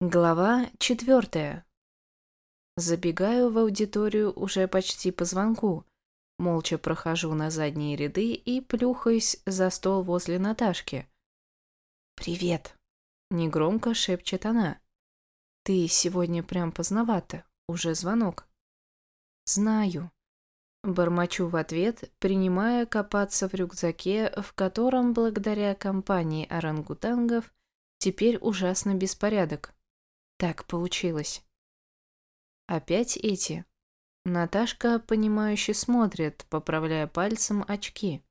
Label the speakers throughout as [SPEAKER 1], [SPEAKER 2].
[SPEAKER 1] Глава четвертая. Забегаю в аудиторию уже почти по звонку. Молча прохожу на задние ряды и плюхаюсь за стол возле Наташки. «Привет!» — негромко шепчет она. «Ты сегодня прям поздновато, уже звонок». «Знаю». Бормочу в ответ, принимая копаться в рюкзаке, в котором, благодаря компании орангутангов, теперь ужасно беспорядок. Так получилось. Опять эти. Наташка, понимающе смотрит, поправляя пальцем очки.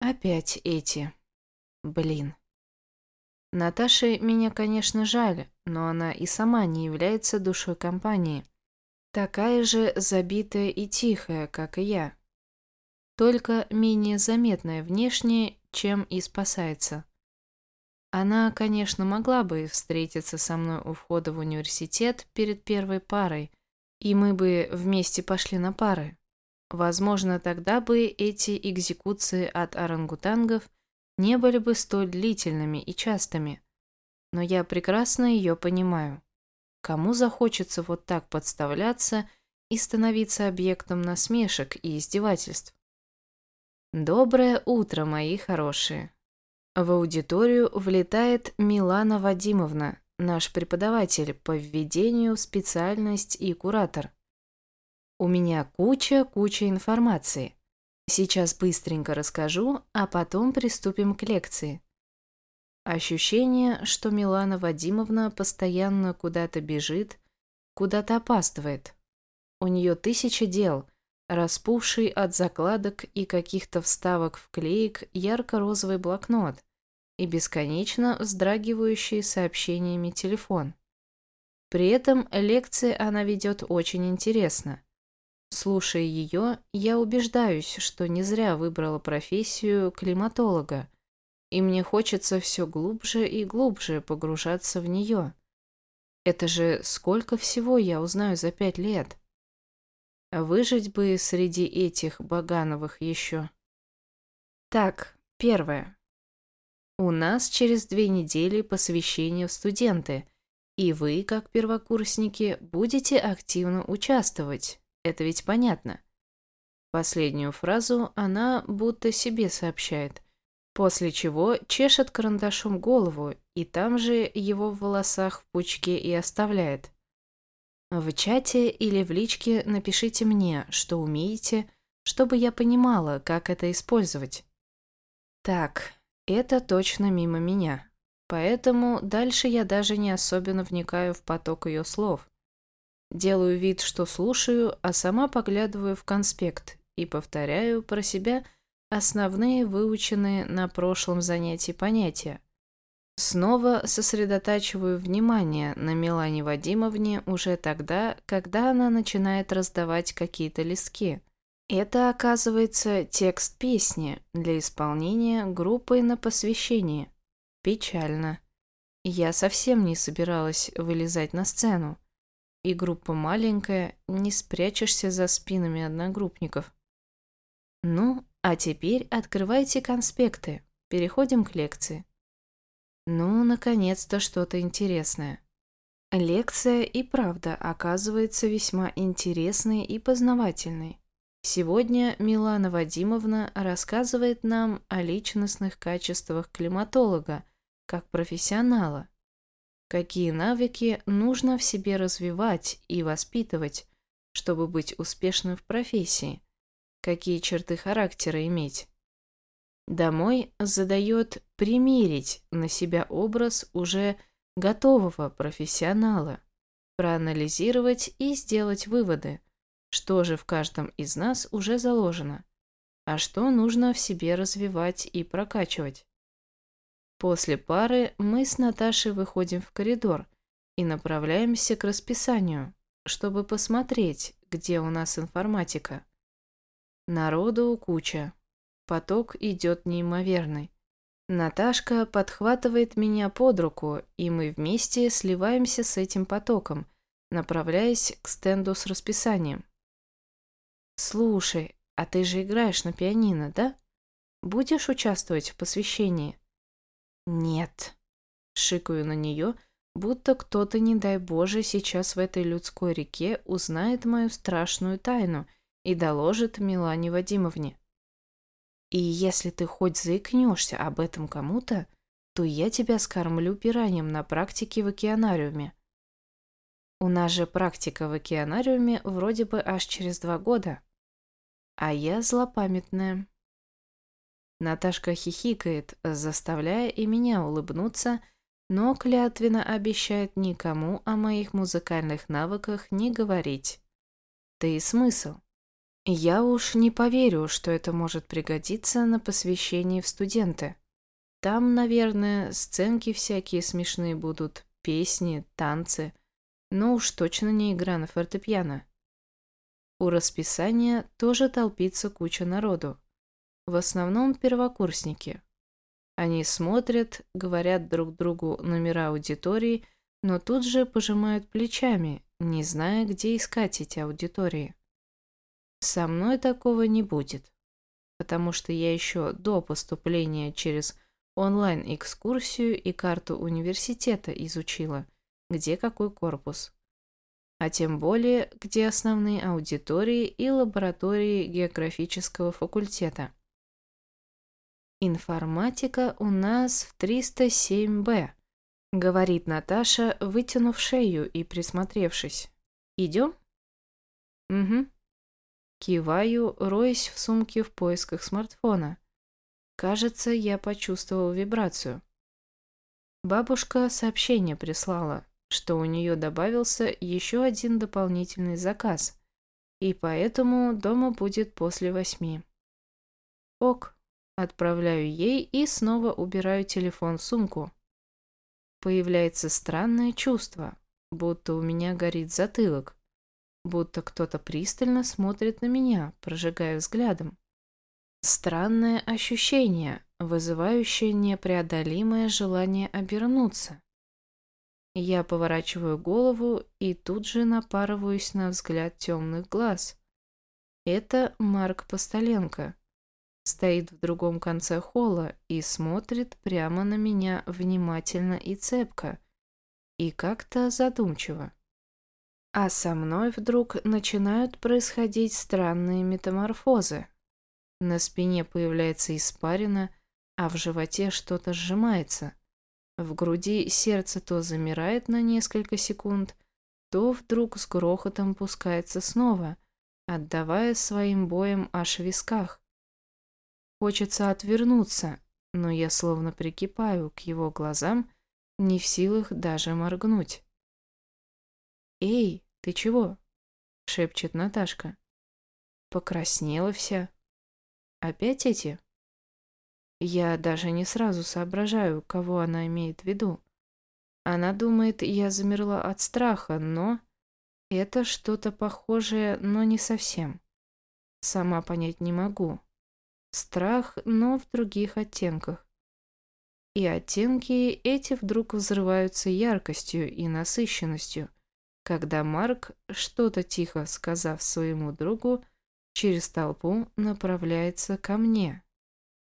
[SPEAKER 1] Опять эти. Блин. Наташе меня, конечно, жаль, но она и сама не является душой компании. Такая же забитая и тихая, как и я. Только менее заметная внешне, чем и спасается. Она, конечно, могла бы встретиться со мной у входа в университет перед первой парой, и мы бы вместе пошли на пары. Возможно, тогда бы эти экзекуции от орангутангов не были бы столь длительными и частыми. Но я прекрасно ее понимаю. Кому захочется вот так подставляться и становиться объектом насмешек и издевательств? Доброе утро, мои хорошие. В аудиторию влетает Милана Вадимовна, наш преподаватель по введению в специальность и куратор. У меня куча-куча информации. Сейчас быстренько расскажу, а потом приступим к лекции. Ощущение, что Милана Вадимовна постоянно куда-то бежит, куда-то опаздывает. У нее тысяча дел, распухший от закладок и каких-то вставок в клеек ярко-розовый блокнот и бесконечно вздрагивающий сообщениями телефон. При этом лекции она ведет очень интересно. Слушая ее, я убеждаюсь, что не зря выбрала профессию климатолога, и мне хочется все глубже и глубже погружаться в нее. Это же сколько всего я узнаю за пять лет. Выжить бы среди этих Багановых еще. Так, первое. У нас через две недели посвящение в студенты, и вы, как первокурсники, будете активно участвовать. Это ведь понятно. Последнюю фразу она будто себе сообщает, после чего чешет карандашом голову, и там же его в волосах в пучке и оставляет. В чате или в личке напишите мне, что умеете, чтобы я понимала, как это использовать. Так, это точно мимо меня. Поэтому дальше я даже не особенно вникаю в поток ее слов. Делаю вид, что слушаю, а сама поглядываю в конспект и повторяю про себя основные выученные на прошлом занятии понятия. Снова сосредотачиваю внимание на Милане Вадимовне уже тогда, когда она начинает раздавать какие-то листки. Это, оказывается, текст песни для исполнения группой на посвящение. Печально. Я совсем не собиралась вылезать на сцену. И группа маленькая, не спрячешься за спинами одногруппников. Ну, а теперь открывайте конспекты. Переходим к лекции. Ну, наконец-то что-то интересное. Лекция и правда оказывается весьма интересной и познавательной. Сегодня Милана Вадимовна рассказывает нам о личностных качествах климатолога как профессионала. Какие навыки нужно в себе развивать и воспитывать, чтобы быть успешным в профессии? Какие черты характера иметь? Домой задает примерить на себя образ уже готового профессионала, проанализировать и сделать выводы, что же в каждом из нас уже заложено, а что нужно в себе развивать и прокачивать. После пары мы с Наташей выходим в коридор и направляемся к расписанию, чтобы посмотреть, где у нас информатика. Народу куча, Поток идет неимоверный. Наташка подхватывает меня под руку, и мы вместе сливаемся с этим потоком, направляясь к стенду с расписанием. «Слушай, а ты же играешь на пианино, да? Будешь участвовать в посвящении?» «Нет», — шикаю на нее, Будто кто-то, не дай Боже, сейчас в этой людской реке узнает мою страшную тайну и доложит Милане Вадимовне. И если ты хоть заикнешься об этом кому-то, то я тебя скормлю пираньем на практике в океанариуме. У нас же практика в океанариуме вроде бы аж через два года. А я злопамятная. Наташка хихикает, заставляя и меня улыбнуться, но клятвенно обещает никому о моих музыкальных навыках не говорить. Да и смысл? Я уж не поверю, что это может пригодиться на посвящении в студенты. Там, наверное, сценки всякие смешные будут, песни, танцы, но уж точно не игра на фортепиано. У расписания тоже толпится куча народу. В основном первокурсники. Они смотрят, говорят друг другу номера аудитории, но тут же пожимают плечами, не зная, где искать эти аудитории. Со мной такого не будет, потому что я еще до поступления через онлайн-экскурсию и карту университета изучила, где какой корпус. А тем более, где основные аудитории и лаборатории географического факультета. «Информатика у нас в 307-Б», — говорит Наташа, вытянув шею и присмотревшись. «Идем?» «Угу». Киваю, роясь в сумке в поисках смартфона. Кажется, я почувствовал вибрацию. Бабушка сообщение прислала, что у нее добавился еще один дополнительный заказ, и поэтому дома будет после восьми. Ок, отправляю ей и снова убираю телефон в сумку. Появляется странное чувство, будто у меня горит затылок, будто кто-то пристально смотрит на меня, прожигая взглядом. Странное ощущение, вызывающее непреодолимое желание обернуться. Я поворачиваю голову и тут же напарываюсь на взгляд темных глаз. Это Марк Постоленко. Стоит в другом конце холла и смотрит прямо на меня внимательно и цепко, и как-то задумчиво. А со мной вдруг начинают происходить странные метаморфозы. На спине появляется испарина, а в животе что-то сжимается. В груди сердце то замирает на несколько секунд, то вдруг с грохотом пускается снова, отдавая своим боем аж в висках. Хочется отвернуться, но я словно прикипаю к его глазам, не в силах даже моргнуть. «Эй, ты чего?» — шепчет Наташка. Покраснела вся. Опять эти? Я даже не сразу соображаю, кого она имеет в виду. Она думает, я замерла от страха, но... Это что-то похожее, но не совсем. Сама понять не могу. Страх, но в других оттенках. И оттенки эти вдруг взрываются яркостью и насыщенностью, когда Марк, что-то тихо сказав своему другу, через толпу направляется ко мне.